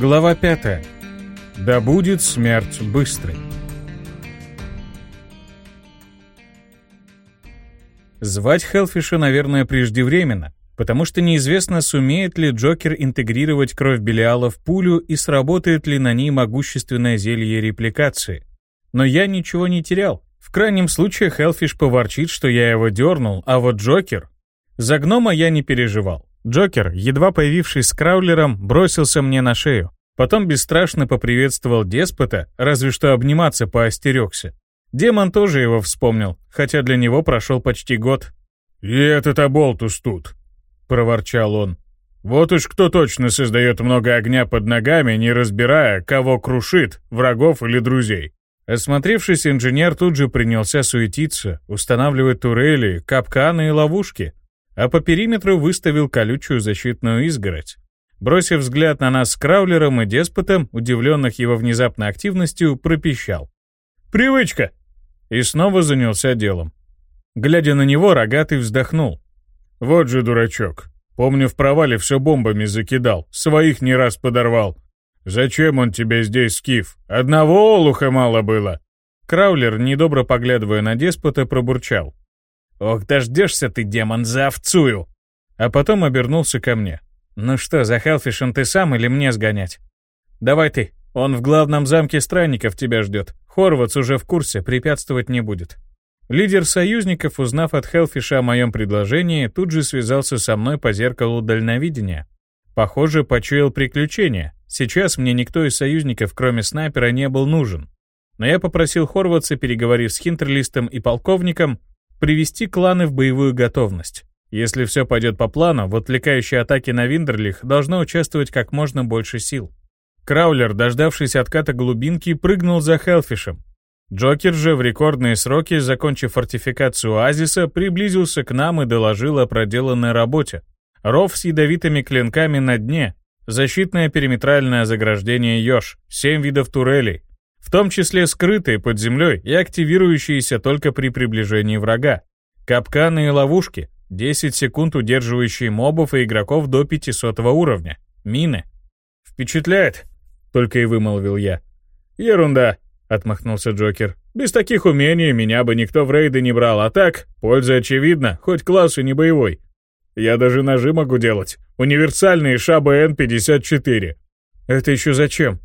Глава 5. Да будет смерть быстрой. Звать Хелфиша, наверное, преждевременно, потому что неизвестно, сумеет ли Джокер интегрировать кровь Белиала в пулю и сработает ли на ней могущественное зелье репликации. Но я ничего не терял. В крайнем случае Хелфиш поворчит, что я его дернул, а вот Джокер... За гнома я не переживал. Джокер, едва появившись с краулером, бросился мне на шею. Потом бесстрашно поприветствовал деспота, разве что обниматься поостерегся. Демон тоже его вспомнил, хотя для него прошел почти год. «И этот оболтус тут», — проворчал он. «Вот уж кто точно создает много огня под ногами, не разбирая, кого крушит, врагов или друзей». Осмотревшись, инженер тут же принялся суетиться, устанавливать турели, капканы и ловушки, а по периметру выставил колючую защитную изгородь. Бросив взгляд на нас с Краулером и Деспотом, удивленных его внезапной активностью, пропищал. «Привычка!» И снова занялся делом. Глядя на него, Рогатый вздохнул. «Вот же дурачок. Помню, в провале все бомбами закидал, своих не раз подорвал. Зачем он тебе здесь, Скиф? Одного олуха мало было!» Краулер, недобро поглядывая на деспота, пробурчал. «Ох, дождешься ты, демон, за овцую!» А потом обернулся ко мне. «Ну что, за Хелфишем ты сам или мне сгонять?» «Давай ты, он в главном замке странников тебя ждет. Хорватс уже в курсе, препятствовать не будет». Лидер союзников, узнав от Хелфиша о моем предложении, тут же связался со мной по зеркалу дальновидения. Похоже, почуял приключения. Сейчас мне никто из союзников, кроме снайпера, не был нужен. Но я попросил Хорватса, переговорив с Хинтерлистом и полковником, привести кланы в боевую готовность. Если все пойдет по плану, в отвлекающей атаке на Виндерлих должно участвовать как можно больше сил. Краулер, дождавшись отката глубинки, прыгнул за Хелфишем. Джокер же в рекордные сроки, закончив фортификацию оазиса, приблизился к нам и доложил о проделанной работе. Ров с ядовитыми клинками на дне, защитное периметральное заграждение Ёж, семь видов турелей, в том числе скрытые под землей и активирующиеся только при приближении врага. Капканы и ловушки, 10 секунд удерживающие мобов и игроков до 500 уровня. Мины. «Впечатляет», — только и вымолвил я. «Ерунда», — отмахнулся Джокер. «Без таких умений меня бы никто в рейды не брал, а так, польза очевидна, хоть класс и не боевой. Я даже ножи могу делать. Универсальные ШАБН-54». «Это еще зачем?»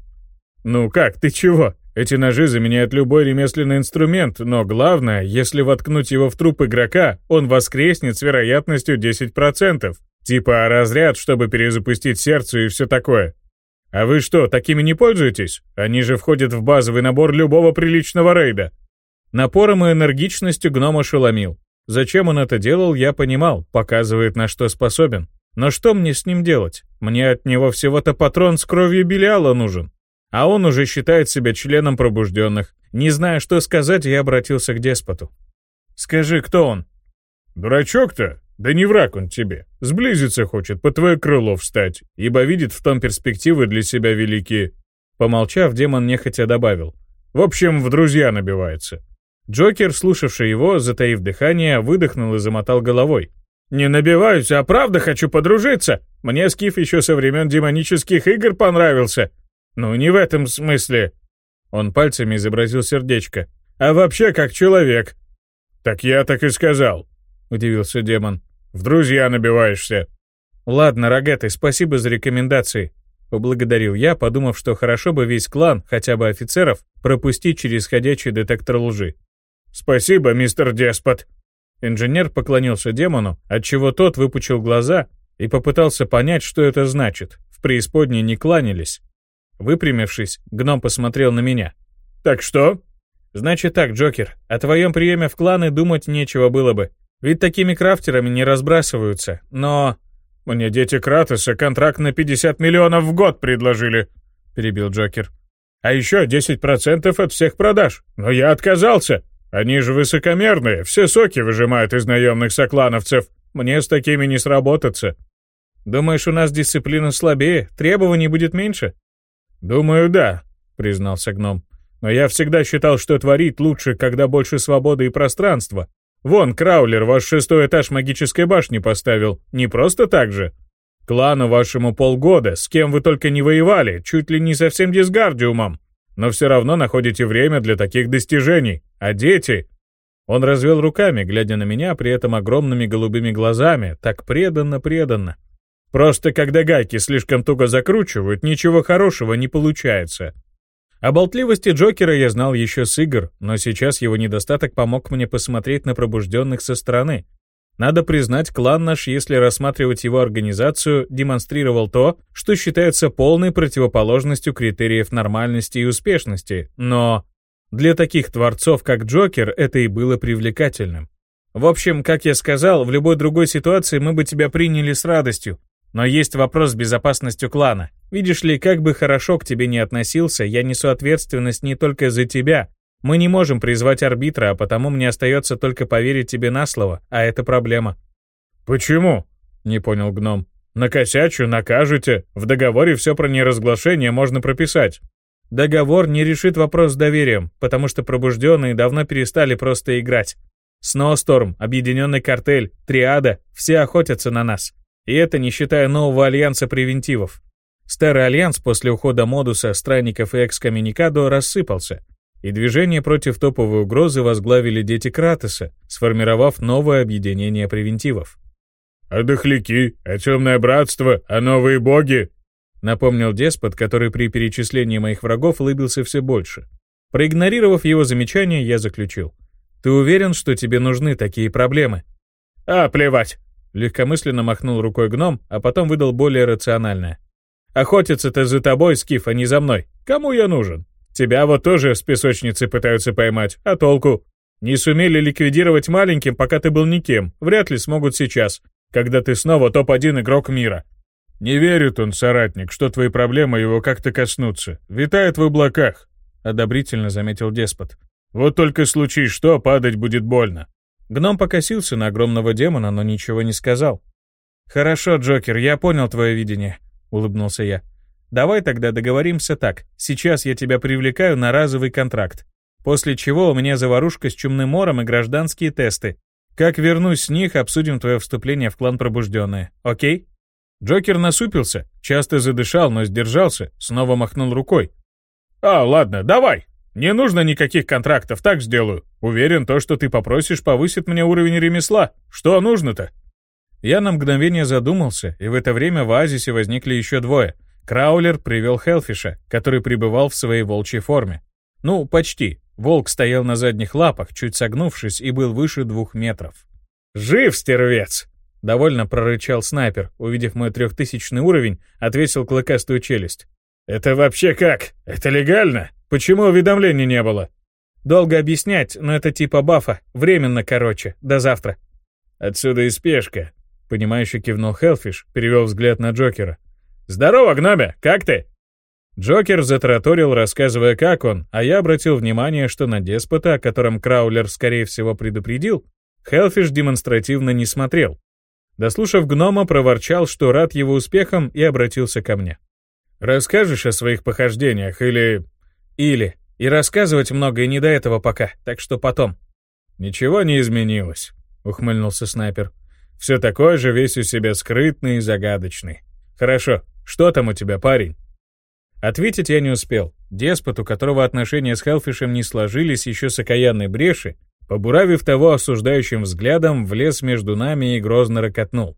«Ну как, ты чего? Эти ножи заменяют любой ремесленный инструмент, но главное, если воткнуть его в труп игрока, он воскреснет с вероятностью 10%. Типа разряд, чтобы перезапустить сердце и все такое. А вы что, такими не пользуетесь? Они же входят в базовый набор любого приличного рейда. Напором и энергичностью гном ошеломил. Зачем он это делал, я понимал, показывает, на что способен. Но что мне с ним делать? Мне от него всего-то патрон с кровью Белиала нужен. А он уже считает себя членом пробужденных. Не зная, что сказать, я обратился к деспоту. «Скажи, кто он?» «Дурачок-то? Да не враг он тебе. Сблизиться хочет, по твое крыло встать, ибо видит в том перспективы для себя великие». Помолчав, демон нехотя добавил. «В общем, в друзья набивается». Джокер, слушавший его, затаив дыхание, выдохнул и замотал головой. «Не набиваюсь, а правда хочу подружиться. Мне Скиф еще со времен демонических игр понравился. «Ну, не в этом смысле». Он пальцами изобразил сердечко. «А вообще как человек». «Так я так и сказал», — удивился демон. «В друзья набиваешься». «Ладно, рогатый, спасибо за рекомендации», — поблагодарил я, подумав, что хорошо бы весь клан, хотя бы офицеров, пропустить через ходячий детектор лжи. «Спасибо, мистер Деспот». Инженер поклонился демону, отчего тот выпучил глаза и попытался понять, что это значит. В преисподней не кланялись. Выпрямившись, гном посмотрел на меня. «Так что?» «Значит так, Джокер, о твоем приеме в кланы думать нечего было бы. Ведь такими крафтерами не разбрасываются, но...» «Мне дети Кратоса контракт на 50 миллионов в год предложили», — перебил Джокер. «А еще 10% от всех продаж. Но я отказался. Они же высокомерные, все соки выжимают из наемных соклановцев. Мне с такими не сработаться». «Думаешь, у нас дисциплина слабее, требований будет меньше?» «Думаю, да», — признался гном. «Но я всегда считал, что творить лучше, когда больше свободы и пространства. Вон, Краулер ваш шестой этаж магической башни поставил. Не просто так же?» Клану вашему полгода, с кем вы только не воевали, чуть ли не со всем дисгардиумом. Но все равно находите время для таких достижений. А дети... Он развел руками, глядя на меня, при этом огромными голубыми глазами, так преданно-преданно. Просто когда гайки слишком туго закручивают, ничего хорошего не получается. О болтливости Джокера я знал еще с игр, но сейчас его недостаток помог мне посмотреть на пробужденных со стороны. Надо признать, клан наш, если рассматривать его организацию, демонстрировал то, что считается полной противоположностью критериев нормальности и успешности, но для таких творцов, как Джокер, это и было привлекательным. В общем, как я сказал, в любой другой ситуации мы бы тебя приняли с радостью. Но есть вопрос с безопасностью клана. Видишь ли, как бы хорошо к тебе не относился, я несу ответственность не только за тебя. Мы не можем призвать арбитра, а потому мне остается только поверить тебе на слово, а это проблема. «Почему?» — не понял гном. «Накосячу, накажете. В договоре все про неразглашение можно прописать». Договор не решит вопрос с доверием, потому что пробужденные давно перестали просто играть. Сноусторм, Объединенный картель, Триада — все охотятся на нас. И это не считая нового альянса превентивов. Старый альянс после ухода Модуса, Странников и Экскоммуникадо рассыпался, и движение против топовой угрозы возглавили дети Кратоса, сформировав новое объединение превентивов. «А дохляки, а темное братство, а новые боги?» напомнил деспот, который при перечислении моих врагов улыбился все больше. Проигнорировав его замечание, я заключил. «Ты уверен, что тебе нужны такие проблемы?» «А, плевать!» Легкомысленно махнул рукой гном, а потом выдал более рациональное. «Охотиться-то за тобой, Скиф, а не за мной. Кому я нужен? Тебя вот тоже с песочницы пытаются поймать, а толку? Не сумели ликвидировать маленьким, пока ты был никем, вряд ли смогут сейчас, когда ты снова топ-1 игрок мира. «Не верит он, соратник, что твои проблемы его как-то коснутся. Витает в облаках», — одобрительно заметил деспот. «Вот только случай что, падать будет больно». Гном покосился на огромного демона, но ничего не сказал. «Хорошо, Джокер, я понял твое видение», — улыбнулся я. «Давай тогда договоримся так. Сейчас я тебя привлекаю на разовый контракт. После чего у меня заварушка с чумным мором и гражданские тесты. Как вернусь с них, обсудим твое вступление в клан Пробужденные. Окей?» Джокер насупился, часто задышал, но сдержался, снова махнул рукой. «А, ладно, давай. Не нужно никаких контрактов, так сделаю. Уверен, то, что ты попросишь, повысит мне уровень ремесла. Что нужно-то?» Я на мгновение задумался, и в это время в оазисе возникли еще двое. Краулер привел Хелфиша, который пребывал в своей волчьей форме. Ну, почти. Волк стоял на задних лапах, чуть согнувшись, и был выше двух метров. «Жив, стервец!» Довольно прорычал снайпер, увидев мой трехтысячный уровень, отвесил клыкастую челюсть. «Это вообще как? Это легально? Почему уведомлений не было?» «Долго объяснять, но это типа бафа. Временно, короче. До завтра». «Отсюда и спешка», — понимающе кивнул Хелфиш, перевел взгляд на Джокера. «Здорово, гномя! Как ты?» Джокер затраторил, рассказывая, как он, а я обратил внимание, что на деспота, о котором Краулер, скорее всего, предупредил, Хелфиш демонстративно не смотрел, Дослушав гнома, проворчал, что рад его успехам, и обратился ко мне. «Расскажешь о своих похождениях или...» «Или. И рассказывать много и не до этого пока, так что потом». «Ничего не изменилось», — ухмыльнулся снайпер. «Все такой же, весь у себя скрытный и загадочный. Хорошо, что там у тебя, парень?» Ответить я не успел. Деспот, у которого отношения с Хелфишем не сложились еще с окаянной бреши, Побуравив того осуждающим взглядом, влез между нами и грозно ракотнул.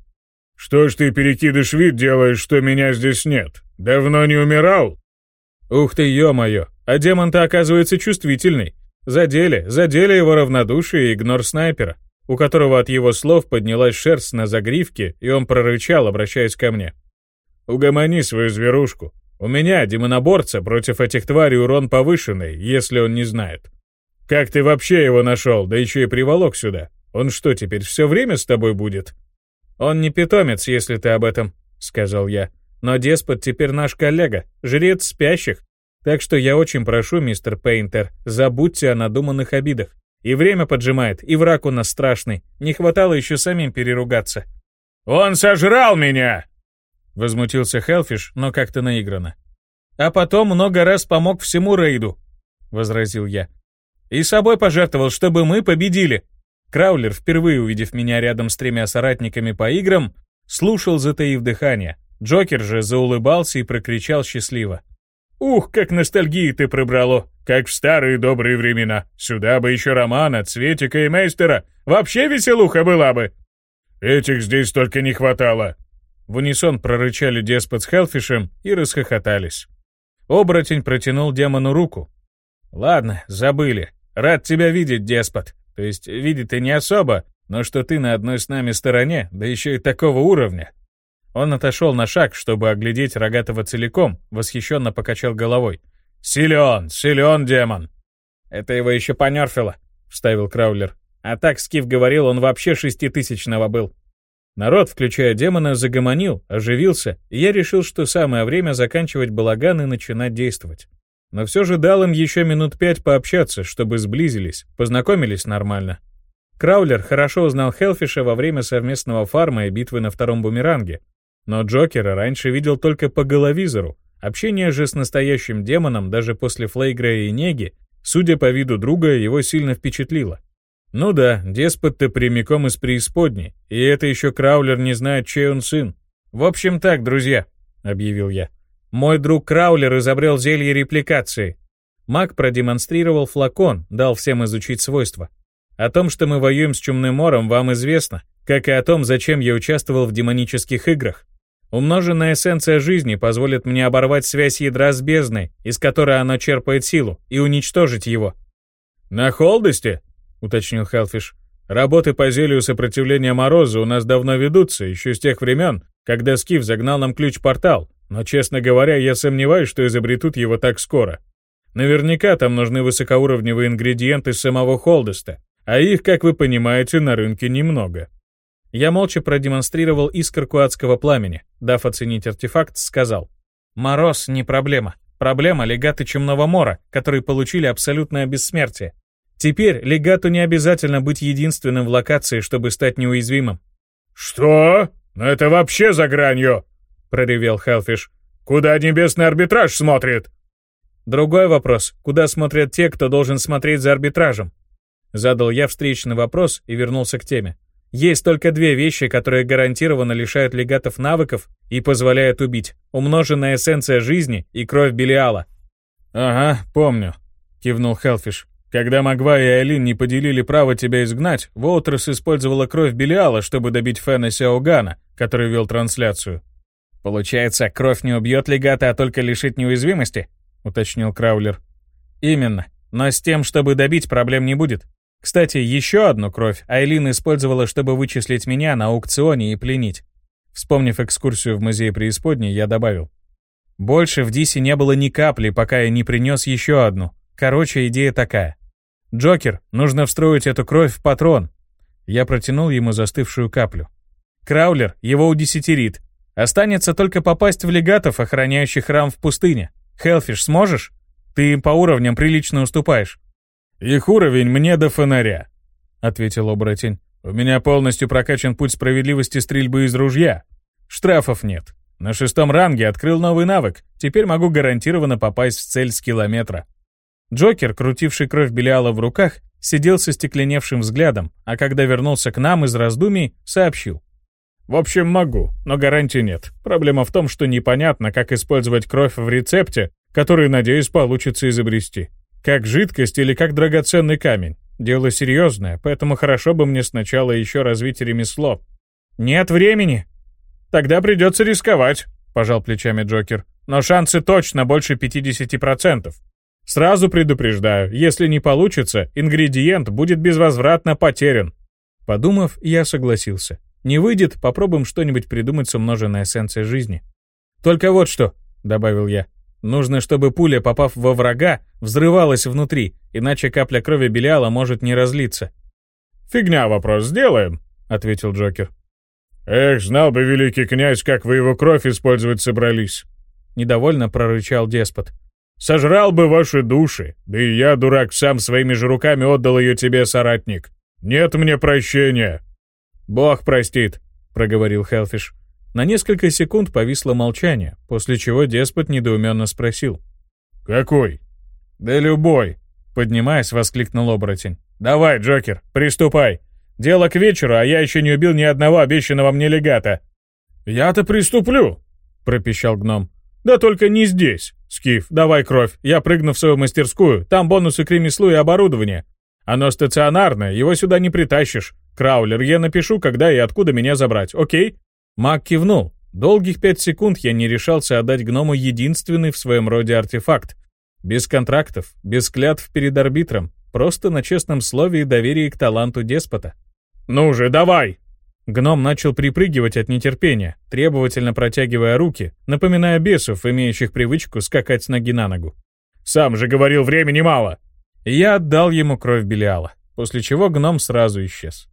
«Что ж ты, перекидыш, вид делаешь, что меня здесь нет? Давно не умирал?» «Ух ты, ё-моё, а демон-то оказывается чувствительный. Задели, задели его равнодушие и игнор снайпера, у которого от его слов поднялась шерсть на загривке, и он прорычал, обращаясь ко мне. «Угомони свою зверушку. У меня, демоноборца, против этих тварей урон повышенный, если он не знает. Как ты вообще его нашел, да еще и приволок сюда? Он что, теперь все время с тобой будет?» «Он не питомец, если ты об этом», — сказал я. «Но деспот теперь наш коллега, жрец спящих. Так что я очень прошу, мистер Пейнтер, забудьте о надуманных обидах. И время поджимает, и враг у нас страшный. Не хватало еще самим переругаться». «Он сожрал меня!» Возмутился Хелфиш, но как-то наигранно. «А потом много раз помог всему рейду», — возразил я. И собой пожертвовал, чтобы мы победили. Краулер, впервые увидев меня рядом с тремя соратниками по играм, Слушал, затаив дыхание. Джокер же заулыбался и прокричал счастливо. «Ух, как ностальгии ты пробрало! Как в старые добрые времена! Сюда бы еще Романа, Цветика и Мейстера! Вообще веселуха была бы!» «Этих здесь только не хватало!» В унисон прорычали деспот с Хелфишем и расхохотались. Оборотень протянул демону руку. «Ладно, забыли. Рад тебя видеть, деспот. То есть, видеть ты не особо, но что ты на одной с нами стороне, да еще и такого уровня, он отошел на шаг, чтобы оглядеть Рогатого целиком, восхищенно покачал головой. «Силен, силен демон!» «Это его еще понерфило», — вставил Краулер. «А так Скиф говорил, он вообще шеститысячного был». Народ, включая демона, загомонил, оживился, и я решил, что самое время заканчивать балаган и начинать действовать. Но все же дал им еще минут пять пообщаться, чтобы сблизились, познакомились нормально. Краулер хорошо узнал Хелфиша во время совместного фарма и битвы на втором бумеранге, но Джокера раньше видел только по головизору. Общение же с настоящим демоном даже после Флейгрея и Неги, судя по виду друга, его сильно впечатлило. Ну да, деспот-то прямиком из преисподней, и это еще Краулер не знает, чей он сын. В общем так, друзья, объявил я. Мой друг Краулер изобрел зелье репликации. Маг продемонстрировал флакон, дал всем изучить свойства. О том, что мы воюем с Чумным Мором, вам известно, как и о том, зачем я участвовал в демонических играх. Умноженная эссенция жизни позволит мне оборвать связь ядра с бездной, из которой оно черпает силу, и уничтожить его. «На холдости?» — уточнил Хелфиш. «Работы по зелью сопротивления мороза у нас давно ведутся, еще с тех времен, когда Скиф загнал нам ключ-портал, но, честно говоря, я сомневаюсь, что изобретут его так скоро. Наверняка там нужны высокоуровневые ингредиенты самого Холдеста, а их, как вы понимаете, на рынке немного. Я молча продемонстрировал искорку адского пламени. Дав оценить артефакт, сказал. «Мороз не проблема. Проблема — легаты Чумного Мора, которые получили абсолютное бессмертие. Теперь легату не обязательно быть единственным в локации, чтобы стать неуязвимым». «Что? Ну это вообще за гранью!» — проревел Хелфиш. «Куда небесный арбитраж смотрит?» Другой вопрос. Куда смотрят те, кто должен смотреть за арбитражем? Задал я встречный вопрос и вернулся к теме. Есть только две вещи, которые гарантированно лишают легатов навыков и позволяют убить. Умноженная эссенция жизни и кровь Белиала. «Ага, помню», — кивнул Хелфиш. «Когда Магва и Айлин не поделили право тебя изгнать, Волтерс использовала кровь Белиала, чтобы добить Фена Сяогана, который вел трансляцию». «Получается, кровь не убьет легата, а только лишит неуязвимости?» — уточнил Краулер. «Именно. Но с тем, чтобы добить, проблем не будет. Кстати, еще одну кровь Айлин использовала, чтобы вычислить меня на аукционе и пленить. Вспомнив экскурсию в музей преисподней, я добавил. Больше в Дисе не было ни капли, пока я не принес еще одну. Короче, идея такая. Джокер, нужно встроить эту кровь в патрон. Я протянул ему застывшую каплю. Краулер его удесятерит. Останется только попасть в легатов, охраняющих храм в пустыне. Хелфиш, сможешь? Ты им по уровням прилично уступаешь. «Их уровень мне до фонаря», — ответил оборотень. «У меня полностью прокачан путь справедливости стрельбы из ружья. Штрафов нет. На шестом ранге открыл новый навык. Теперь могу гарантированно попасть в цель с километра». Джокер, крутивший кровь Белиала в руках, сидел со стекленевшим взглядом, а когда вернулся к нам из раздумий, сообщил. «В общем, могу, но гарантии нет. Проблема в том, что непонятно, как использовать кровь в рецепте, который, надеюсь, получится изобрести. Как жидкость или как драгоценный камень. Дело серьезное, поэтому хорошо бы мне сначала еще развить ремесло. Нет времени. Тогда придется рисковать, пожал плечами Джокер. Но шансы точно больше 50%. Сразу предупреждаю, если не получится, ингредиент будет безвозвратно потерян. Подумав, я согласился. Не выйдет, попробуем что-нибудь придумать с умноженной эссенцией жизни. Только вот что, добавил я, Нужно, чтобы пуля, попав во врага, взрывалась внутри, иначе капля крови Белиала может не разлиться. «Фигня вопрос, сделаем», — ответил Джокер. «Эх, знал бы великий князь, как вы его кровь использовать собрались», — недовольно прорычал деспот. «Сожрал бы ваши души, да и я, дурак, сам своими же руками отдал ее тебе, соратник. Нет мне прощения». «Бог простит», — проговорил Хелфиш. На несколько секунд повисло молчание, после чего деспот недоуменно спросил. «Какой?» «Да любой», — поднимаясь, воскликнул оборотень. «Давай, Джокер, приступай. Дело к вечеру, а я еще не убил ни одного обещанного мне легата». «Я-то приступлю!» — пропищал гном. «Да только не здесь. Скиф, давай кровь. Я прыгну в свою мастерскую. Там бонусы к ремеслу и оборудование. Оно стационарное, его сюда не притащишь. Краулер, я напишу, когда и откуда меня забрать, окей?» Маг кивнул. Долгих пять секунд я не решался отдать гному единственный в своем роде артефакт. Без контрактов, без клятв перед арбитром, просто на честном слове и доверии к таланту деспота. «Ну же, давай!» Гном начал припрыгивать от нетерпения, требовательно протягивая руки, напоминая бесов, имеющих привычку скакать с ноги на ногу. «Сам же говорил, времени мало!» Я отдал ему кровь Белиала, после чего гном сразу исчез.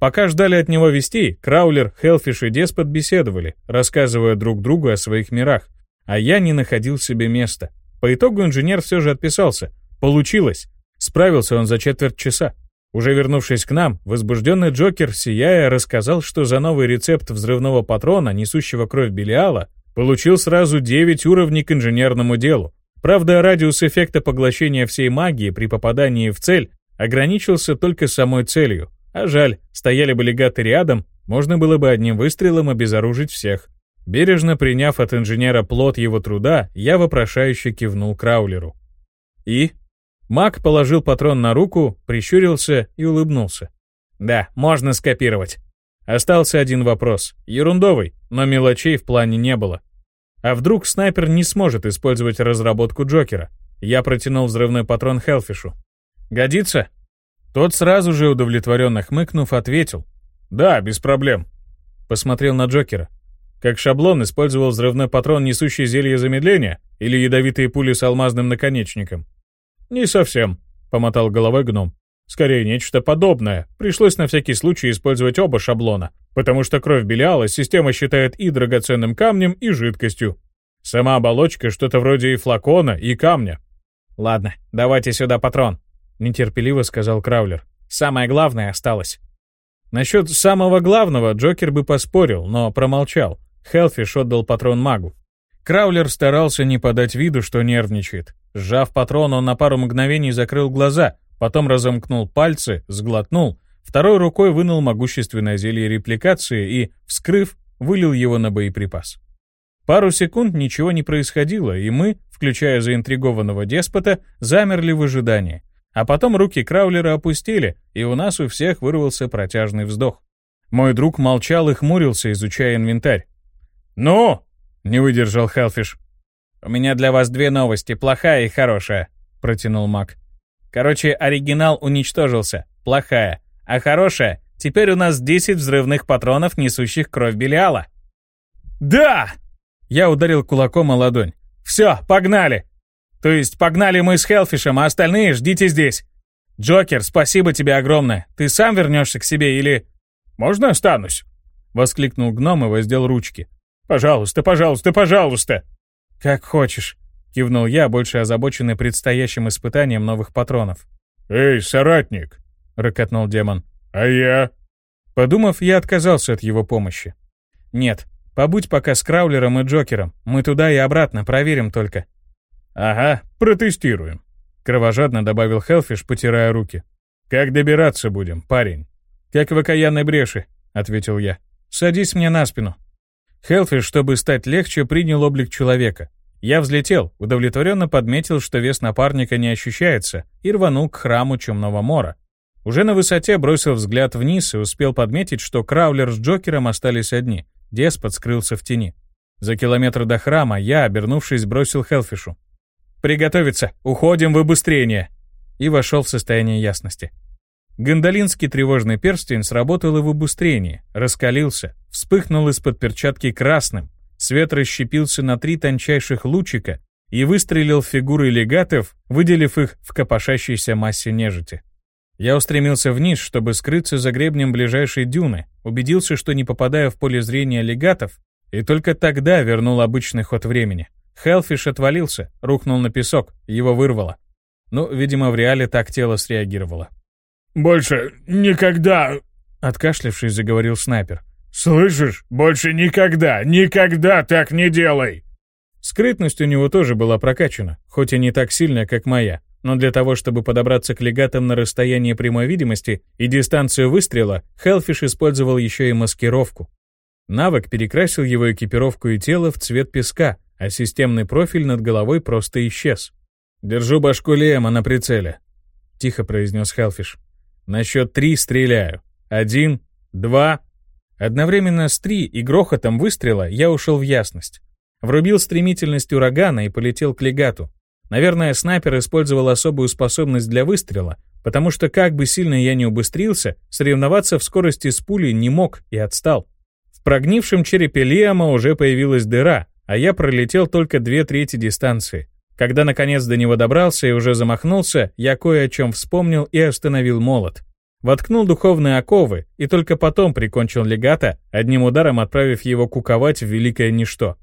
Пока ждали от него вестей, Краулер, Хелфиш и Деспот беседовали, рассказывая друг другу о своих мирах, а я не находил себе места. По итогу инженер все же отписался. Получилось. Справился он за четверть часа. Уже вернувшись к нам, возбужденный Джокер, сияя, рассказал, что за новый рецепт взрывного патрона, несущего кровь Белиала, получил сразу 9 уровней к инженерному делу. Правда, радиус эффекта поглощения всей магии при попадании в цель ограничился только самой целью. А жаль, стояли бы легаты рядом, можно было бы одним выстрелом обезоружить всех. Бережно приняв от инженера плод его труда, я вопрошающе кивнул Краулеру. «И?» Маг положил патрон на руку, прищурился и улыбнулся. Да, можно скопировать. Остался один вопрос. Ерундовый, но мелочей в плане не было. А вдруг снайпер не сможет использовать разработку Джокера? Я протянул взрывной патрон Хелфишу. «Годится?» Тот сразу же, удовлетворенно хмыкнув, ответил. «Да, без проблем». Посмотрел на Джокера. Как шаблон использовал взрывной патрон, несущий зелье замедления, или ядовитые пули с алмазным наконечником. «Не совсем», — помотал головой гном. «Скорее, нечто подобное. Пришлось на всякий случай использовать оба шаблона, потому что кровь Белиала система считает и драгоценным камнем, и жидкостью. Сама оболочка что-то вроде и флакона, и камня». «Ладно, давайте сюда патрон», — нетерпеливо сказал Краулер. «Самое главное осталось». Насчет самого главного Джокер бы поспорил, но промолчал. Хелфиш отдал патрон магу. Краулер старался не подать виду, что нервничает. Сжав патрон, он на пару мгновений закрыл глаза, потом разомкнул пальцы, сглотнул, второй рукой вынул могущественное зелье репликации и, вскрыв, вылил его на боеприпас. Пару секунд ничего не происходило, и мы, включая заинтригованного деспота, замерли в ожидании. А потом руки Краулера опустили, и у нас у всех вырвался протяжный вздох. Мой друг молчал и хмурился, изучая инвентарь. «Ну!» — не выдержал Хелфиш. «У меня для вас две новости, плохая и хорошая», — протянул маг. «Короче, оригинал уничтожился, плохая. А хорошая, теперь у нас 10 взрывных патронов, несущих кровь Белиала». «Да!» Я ударил кулаком о ладонь. «Все, погнали!» «То есть погнали мы с Хелфишем, а остальные ждите здесь. Джокер, спасибо тебе огромное. Ты сам вернешься к себе или...» «Можно останусь?» — воскликнул гном и воздел ручки. «Пожалуйста, пожалуйста, пожалуйста!» «Как хочешь», — кивнул я, больше озабоченный предстоящим испытанием новых патронов. «Эй, соратник!» — рыкотнул демон. «А я?» Подумав, я отказался от его помощи. «Нет, побудь пока с Краулером и Джокером. Мы туда и обратно, проверим только». «Ага, протестируем», — кровожадно добавил Хелфиш, потирая руки. «Как добираться будем, парень?» «Как в окаянной бреши», — ответил я. «Садись мне на спину». Хелфиш, чтобы стать легче, принял облик человека. Я взлетел, удовлетворенно подметил, что вес напарника не ощущается, и рванул к храму Чумного Мора. Уже на высоте бросил взгляд вниз и успел подметить, что Краулер с Джокером остались одни. Деспот скрылся в тени. За километр до храма я, обернувшись, бросил Хелфишу. «Приготовиться! Уходим в обыстрение!» И вошел в состояние ясности. Гондолинский тревожный перстень сработал и в убыстрении, раскалился, вспыхнул из-под перчатки красным, свет расщепился на три тончайших лучика и выстрелил фигуры легатов, выделив их в копошащейся массе нежити. Я устремился вниз, чтобы скрыться за гребнем ближайшей дюны, убедился, что не попадая в поле зрения легатов, и только тогда вернул обычный ход времени. Хелфиш отвалился, рухнул на песок, его вырвало. Ну, видимо, в реале так тело среагировало. «Больше никогда...» — откашлявшись, заговорил снайпер. «Слышишь? Больше никогда, никогда так не делай!» Скрытность у него тоже была прокачана, хоть и не так сильно, как моя, но для того, чтобы подобраться к легатам на расстояние прямой видимости и дистанцию выстрела, Хелфиш использовал еще и маскировку. Навык перекрасил его экипировку и тело в цвет песка, а системный профиль над головой просто исчез. «Держу башку Лема на прицеле», — тихо произнес Хелфиш. «На счет три стреляю. Один, два...» Одновременно с три и грохотом выстрела я ушел в ясность. Врубил стремительность урагана и полетел к легату. Наверное, снайпер использовал особую способность для выстрела, потому что как бы сильно я не убыстрился, соревноваться в скорости с пулей не мог и отстал. В прогнившем черепе Лиама уже появилась дыра, а я пролетел только две трети дистанции. Когда наконец до него добрался и уже замахнулся, я кое о чем вспомнил и остановил молот. Воткнул духовные оковы и только потом прикончил легата, одним ударом отправив его куковать в великое ничто.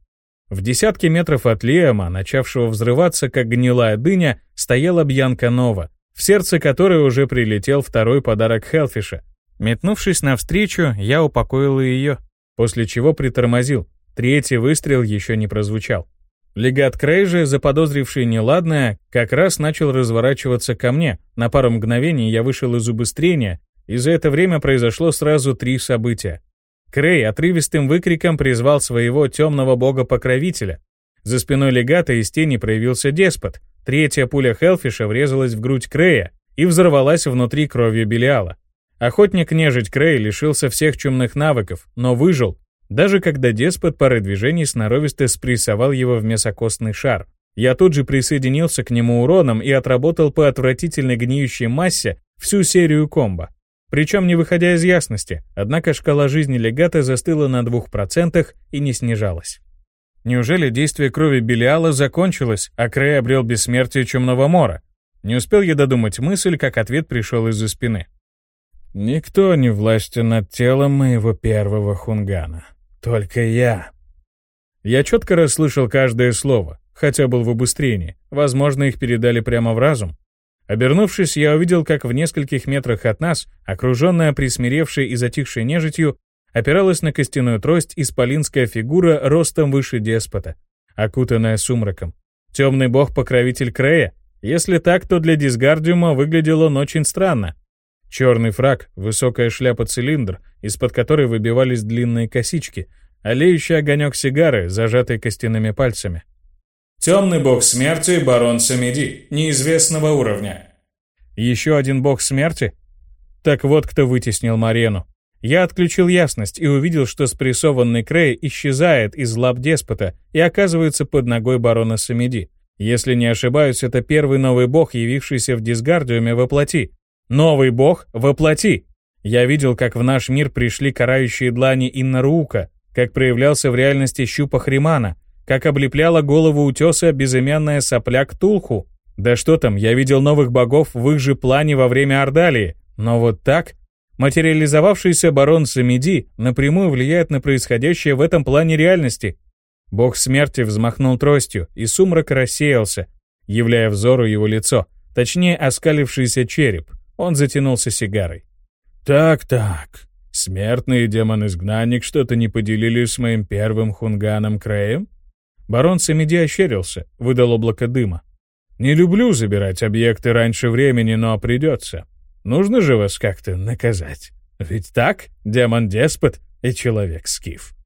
В десятке метров от Лиама, начавшего взрываться, как гнилая дыня, стояла Бьянка Нова, в сердце которой уже прилетел второй подарок Хелфиша. Метнувшись навстречу, я упокоил ее, после чего притормозил. Третий выстрел еще не прозвучал. Легат Крейжи, заподозривший неладное, как раз начал разворачиваться ко мне. На пару мгновений я вышел из убыстрения, и за это время произошло сразу три события. Крей отрывистым выкриком призвал своего темного бога-покровителя. За спиной легата из тени проявился деспот. Третья пуля Хелфиша врезалась в грудь Крея и взорвалась внутри кровью Белиала. Охотник-нежить Крей лишился всех чумных навыков, но выжил, даже когда деспот парой движений сноровисто спрессовал его в мясокостный шар. Я тут же присоединился к нему уроном и отработал по отвратительной гниющей массе всю серию комбо. Причем не выходя из ясности, однако шкала жизни легата застыла на 2% и не снижалась. Неужели действие крови Белиала закончилось, а Крей обрел бессмертие Чумного Мора? Не успел я додумать мысль, как ответ пришел из-за спины. «Никто не властен над телом моего первого хунгана», только я. Я четко расслышал каждое слово, хотя был в убыстрении. Возможно, их передали прямо в разум. Обернувшись, я увидел, как в нескольких метрах от нас, окруженная присмиревшей и затихшей нежитью, опиралась на костяную трость исполинская фигура ростом выше деспота, окутанная сумраком. Темный бог-покровитель Крея? Если так, то для дисгардиума выглядел он очень странно. Черный фраг, высокая шляпа-цилиндр, из-под которой выбивались длинные косички, олеющий огонек сигары, зажатый костяными пальцами. Темный бог смерти, барон Самеди, неизвестного уровня. Еще один бог смерти? Так вот кто вытеснил Марену. Я отключил ясность и увидел, что спрессованный Крей исчезает из лап деспота и оказывается под ногой барона Самеди. Если не ошибаюсь, это первый новый бог, явившийся в Дисгардиуме во плоти, Новый бог воплоти. Я видел, как в наш мир пришли карающие длани Иннарука, как проявлялся в реальности щупа Хримана, как облепляла голову утеса безымянная сопля Ктулху. Да что там, я видел новых богов в их же плане во время Ордалии. Но вот так? Материализовавшийся барон Самиди напрямую влияет на происходящее в этом плане реальности. Бог смерти взмахнул тростью, и сумрак рассеялся, являя взору его лицо, точнее оскалившийся череп. Он затянулся сигарой. «Так-так, смертный демон-изгнанник что-то не поделили с моим первым хунганом Креем?» Барон Самиди ощерился, выдал облако дыма. «Не люблю забирать объекты раньше времени, но придется. Нужно же вас как-то наказать. Ведь так, демон-деспот и человек-скиф».